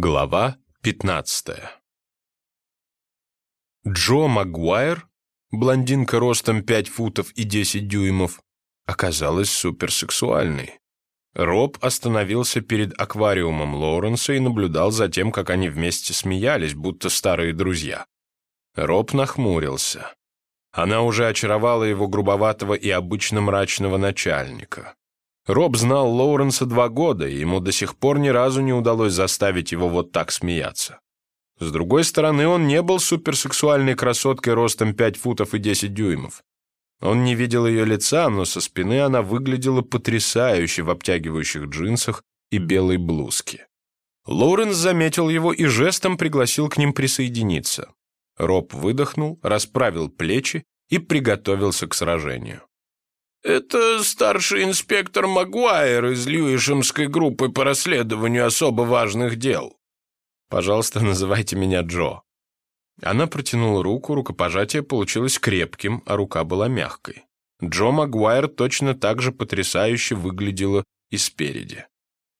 Глава 15 Джо Магуайр, блондинка ростом 5 футов и 10 дюймов, оказалась суперсексуальной. Роб остановился перед аквариумом Лоуренса и наблюдал за тем, как они вместе смеялись, будто старые друзья. Роб нахмурился. Она уже очаровала его грубоватого и обычно мрачного начальника. Роб знал Лоуренса два года, и ему до сих пор ни разу не удалось заставить его вот так смеяться. С другой стороны, он не был суперсексуальной красоткой ростом 5 футов и 10 дюймов. Он не видел ее лица, но со спины она выглядела потрясающе в обтягивающих джинсах и белой блузке. Лоуренс заметил его и жестом пригласил к ним присоединиться. Роб выдохнул, расправил плечи и приготовился к сражению. «Это старший инспектор Магуайр из Льюишемской группы по расследованию особо важных дел». «Пожалуйста, называйте меня Джо». Она протянула руку, рукопожатие получилось крепким, а рука была мягкой. Джо Магуайр точно так же потрясающе выглядела и спереди.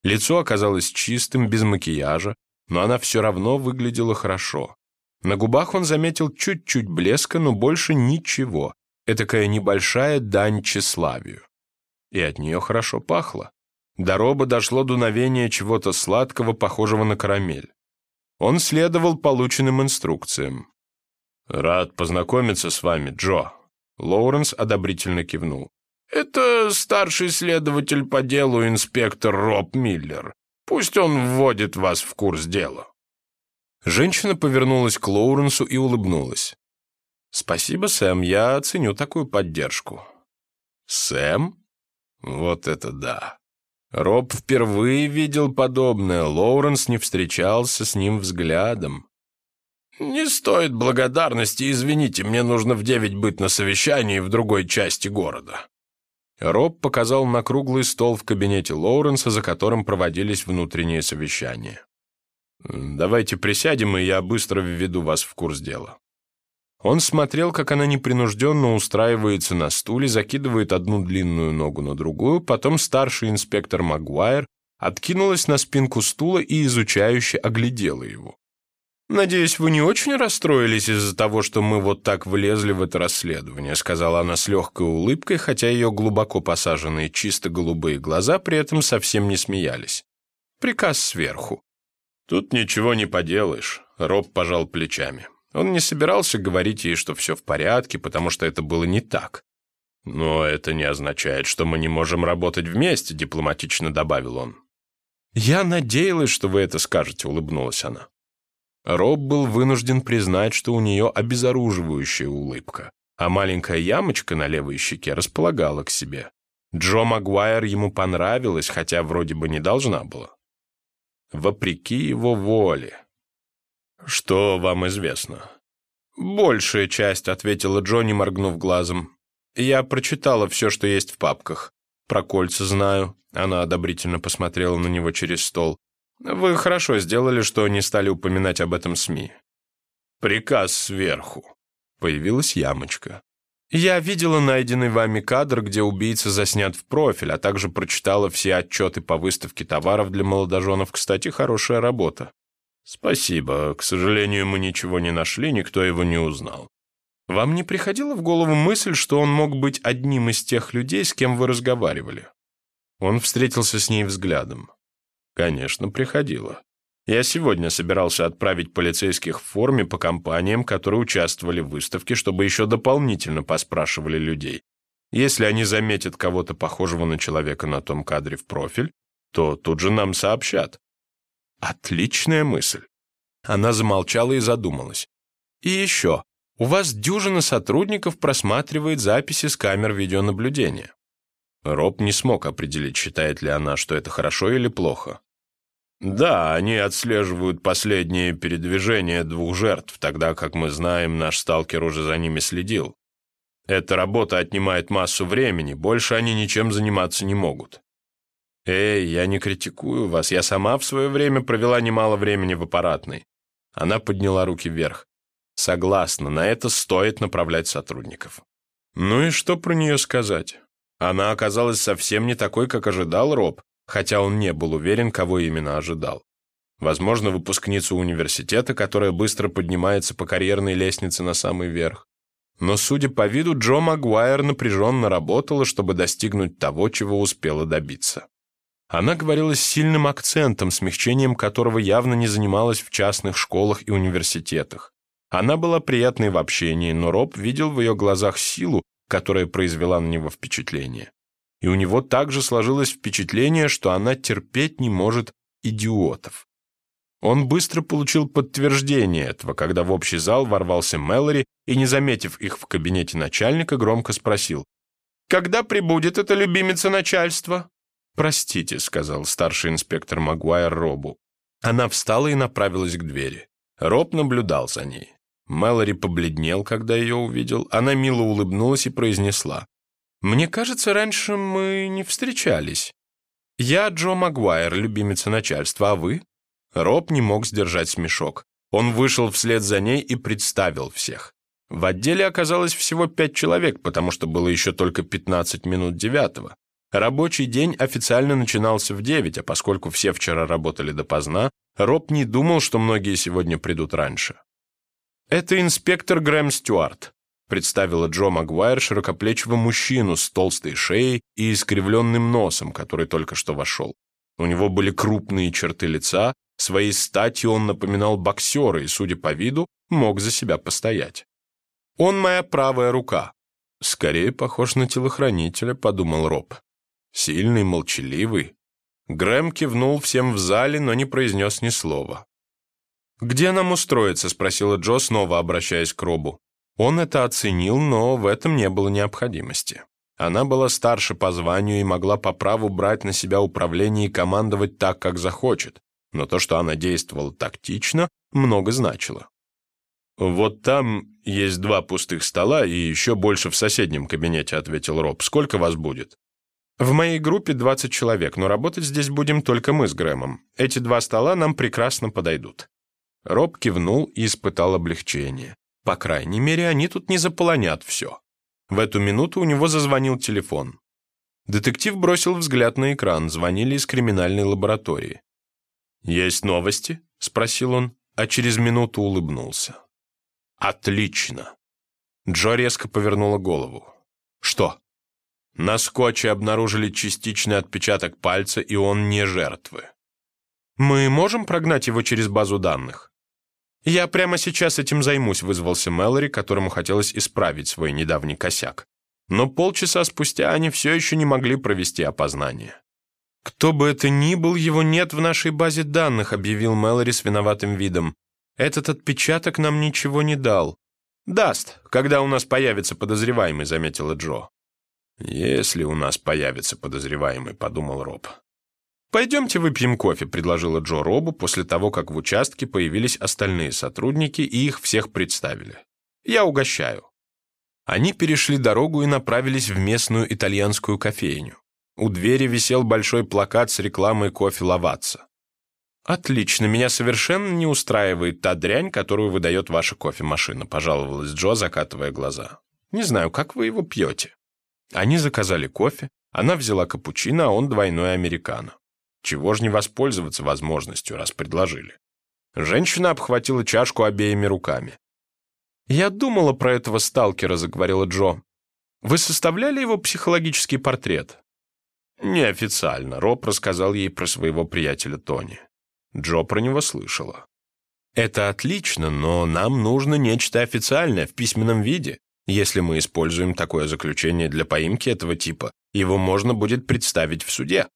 Лицо оказалось чистым, без макияжа, но она все равно выглядела хорошо. На губах он заметил чуть-чуть блеска, но больше ничего, этакая небольшая дань тщеславию. И от нее хорошо пахло. До Роба дошло дуновение чего-то сладкого, похожего на карамель. Он следовал полученным инструкциям. «Рад познакомиться с вами, Джо». Лоуренс одобрительно кивнул. «Это старший следователь по делу инспектор Роб Миллер. Пусть он вводит вас в курс дела». Женщина повернулась к Лоуренсу и улыбнулась. «Спасибо, Сэм, я ценю такую поддержку». «Сэм? Вот это да!» Роб впервые видел подобное, Лоуренс не встречался с ним взглядом. «Не стоит благодарности, извините, мне нужно в девять быть на совещании в другой части города». Роб показал на круглый стол в кабинете Лоуренса, за которым проводились внутренние совещания. «Давайте присядем, и я быстро введу вас в курс дела». Он смотрел, как она непринужденно устраивается на стуле, закидывает одну длинную ногу на другую, потом старший инспектор Магуайр откинулась на спинку стула и изучающе оглядела его. «Надеюсь, вы не очень расстроились из-за того, что мы вот так влезли в это расследование», сказала она с легкой улыбкой, хотя ее глубоко посаженные чисто голубые глаза при этом совсем не смеялись. «Приказ сверху». «Тут ничего не поделаешь», — Роб пожал плечами. Он не собирался говорить ей, что все в порядке, потому что это было не так. «Но это не означает, что мы не можем работать вместе», — дипломатично добавил он. «Я надеялась, что вы это скажете», — улыбнулась она. Роб был вынужден признать, что у нее обезоруживающая улыбка, а маленькая ямочка на левой щеке располагала к себе. Джо Магуайр ему понравилась, хотя вроде бы не должна была. Вопреки его воле. «Что вам известно?» «Большая часть», — ответила Джонни, моргнув глазом. «Я прочитала все, что есть в папках. Про кольца знаю». Она одобрительно посмотрела на него через стол. «Вы хорошо сделали, что не стали упоминать об этом СМИ». «Приказ сверху». Появилась ямочка. «Я видела найденный вами кадр, где убийца заснят в профиль, а также прочитала все отчеты по выставке товаров для молодоженов. Кстати, хорошая работа. «Спасибо. К сожалению, мы ничего не нашли, никто его не узнал. Вам не приходила в голову мысль, что он мог быть одним из тех людей, с кем вы разговаривали?» Он встретился с ней взглядом. «Конечно, приходило. Я сегодня собирался отправить полицейских в форме по компаниям, которые участвовали в выставке, чтобы еще дополнительно поспрашивали людей. Если они заметят кого-то похожего на человека на том кадре в профиль, то тут же нам сообщат. Отличная мысль. Она замолчала и задумалась. И еще, у вас дюжина сотрудников просматривает записи с камер видеонаблюдения. Роб не смог определить, считает ли она, что это хорошо или плохо. Да, они отслеживают последние передвижения двух жертв, тогда как мы знаем, наш сталкер уже за ними следил. Эта работа отнимает массу времени, больше они ничем заниматься не могут. «Эй, я не критикую вас. Я сама в свое время провела немало времени в аппаратной». Она подняла руки вверх. «Согласна, на это стоит направлять сотрудников». Ну и что про нее сказать? Она оказалась совсем не такой, как ожидал Роб, хотя он не был уверен, кого именно ожидал. Возможно, выпускницу университета, которая быстро поднимается по карьерной лестнице на самый верх. Но, судя по виду, Джо Магуайр напряженно работала, чтобы достигнуть того, чего успела добиться. Она говорила с сильным акцентом, смягчением которого явно не занималась в частных школах и университетах. Она была приятной в общении, но Роб видел в ее глазах силу, которая произвела на него впечатление. И у него также сложилось впечатление, что она терпеть не может идиотов. Он быстро получил подтверждение этого, когда в общий зал ворвался Мэлори и, не заметив их в кабинете начальника, громко спросил. «Когда прибудет эта любимица начальства?» «Простите», — сказал старший инспектор Магуайр Робу. Она встала и направилась к двери. Роб наблюдал за ней. Мэлори побледнел, когда ее увидел. Она мило улыбнулась и произнесла. «Мне кажется, раньше мы не встречались. Я Джо Магуайр, любимица начальства, а вы?» Роб не мог сдержать смешок. Он вышел вслед за ней и представил всех. В отделе оказалось всего пять человек, потому что было еще только 15 минут девятого. Рабочий день официально начинался в девять, а поскольку все вчера работали допоздна, Роб не думал, что многие сегодня придут раньше. «Это инспектор Грэм Стюарт», — представила Джо Магуайр широкоплечего мужчину с толстой шеей и искривленным носом, который только что вошел. У него были крупные черты лица, Своей статью он напоминал боксера и, судя по виду, мог за себя постоять. «Он моя правая рука». «Скорее похож на телохранителя», — подумал Роб. «Сильный, молчаливый». Грэм кивнул всем в зале, но не произнес ни слова. «Где нам устроиться?» — спросила Джо, снова обращаясь к Робу. Он это оценил, но в этом не было необходимости. Она была старше по званию и могла по праву брать на себя управление и командовать так, как захочет но то, что она действовала тактично, много значило. «Вот там есть два пустых стола и еще больше в соседнем кабинете», ответил Роб. «Сколько вас будет?» «В моей группе 20 человек, но работать здесь будем только мы с Грэмом. Эти два стола нам прекрасно подойдут». Роб кивнул и испытал облегчение. По крайней мере, они тут не заполонят все. В эту минуту у него зазвонил телефон. Детектив бросил взгляд на экран, звонили из криминальной лаборатории. «Есть новости?» — спросил он, а через минуту улыбнулся. «Отлично!» Джо резко повернула голову. «Что?» На скотче обнаружили частичный отпечаток пальца, и он не жертвы. «Мы можем прогнать его через базу данных?» «Я прямо сейчас этим займусь», — вызвался Мэлори, которому хотелось исправить свой недавний косяк. Но полчаса спустя они все еще не могли провести опознание. «Кто бы это ни был, его нет в нашей базе данных», объявил Мэлори с виноватым видом. «Этот отпечаток нам ничего не дал». «Даст, когда у нас появится подозреваемый», заметила Джо. «Если у нас появится подозреваемый», — подумал Роб. «Пойдемте выпьем кофе», — предложила Джо Робу после того, как в участке появились остальные сотрудники и их всех представили. «Я угощаю». Они перешли дорогу и направились в местную итальянскую кофейню. У двери висел большой плакат с рекламой кофе Лаватца. «Отлично, меня совершенно не устраивает та дрянь, которую выдает ваша кофемашина», пожаловалась Джо, закатывая глаза. «Не знаю, как вы его пьете?» Они заказали кофе, она взяла капучино, а он двойной американо. Чего ж не воспользоваться возможностью, раз предложили. Женщина обхватила чашку обеими руками. «Я думала про этого сталкера», — заговорила Джо. «Вы составляли его психологический портрет?» Неофициально Роб рассказал ей про своего приятеля Тони. Джо про него слышала. «Это отлично, но нам нужно нечто официальное в письменном виде. Если мы используем такое заключение для поимки этого типа, его можно будет представить в суде».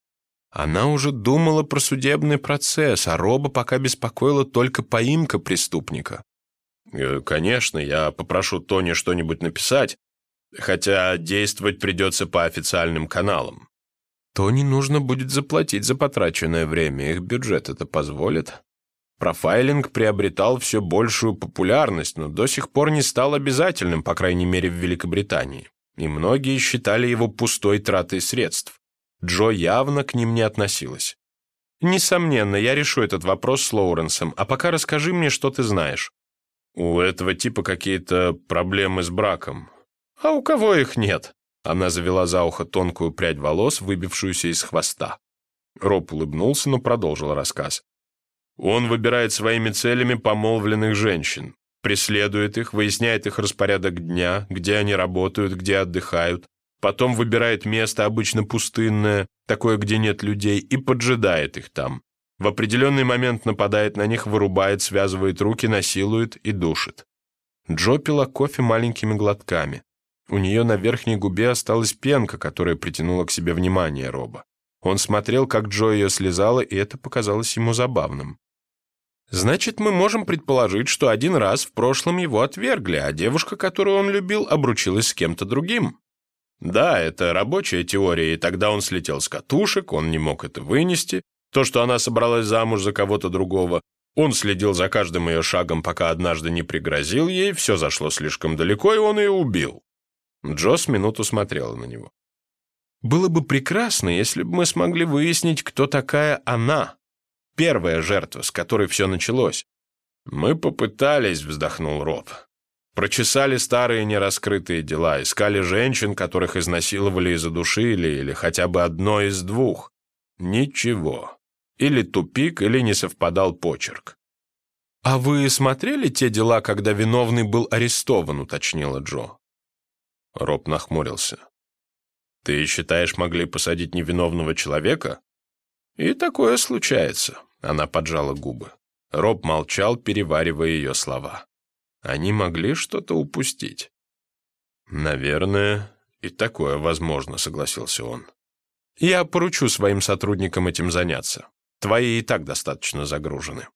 Она уже думала про судебный процесс, а Роба пока беспокоила только поимка преступника. «Э, «Конечно, я попрошу Тони что-нибудь написать, хотя действовать придется по официальным каналам. Тони нужно будет заплатить за потраченное время, их бюджет это позволит. Профайлинг приобретал все большую популярность, но до сих пор не стал обязательным, по крайней мере в Великобритании. И многие считали его пустой тратой средств. Джо явно к ним не относилась. «Несомненно, я решу этот вопрос с Лоуренсом, а пока расскажи мне, что ты знаешь». «У этого типа какие-то проблемы с браком». «А у кого их нет?» Она завела за ухо тонкую прядь волос, выбившуюся из хвоста. Роб улыбнулся, но продолжил рассказ. Он выбирает своими целями помолвленных женщин, преследует их, выясняет их распорядок дня, где они работают, где отдыхают, потом выбирает место, обычно пустынное, такое, где нет людей, и поджидает их там. В определенный момент нападает на них, вырубает, связывает руки, насилует и душит. Джо пила кофе маленькими глотками. У нее на верхней губе осталась пенка, которая притянула к себе внимание Роба. Он смотрел, как Джо ее слезала, и это показалось ему забавным. Значит, мы можем предположить, что один раз в прошлом его отвергли, а девушка, которую он любил, обручилась с кем-то другим. Да, это рабочая теория, и тогда он слетел с катушек, он не мог это вынести. То, что она собралась замуж за кого-то другого, он следил за каждым ее шагом, пока однажды не пригрозил ей, все зашло слишком далеко, и он ее убил. Джо с минуту смотрела на него. «Было бы прекрасно, если бы мы смогли выяснить, кто такая она, первая жертва, с которой все началось». «Мы попытались», — вздохнул Роб. «Прочесали старые нераскрытые дела, искали женщин, которых изнасиловали и задушили, или хотя бы одно из двух. Ничего. Или тупик, или не совпадал почерк. «А вы смотрели те дела, когда виновный был арестован?» — уточнила Джо. Роб нахмурился. «Ты считаешь, могли посадить невиновного человека?» «И такое случается», — она поджала губы. Роб молчал, переваривая ее слова. Они могли что-то упустить. «Наверное, и такое возможно», — согласился он. «Я поручу своим сотрудникам этим заняться. Твои и так достаточно загружены».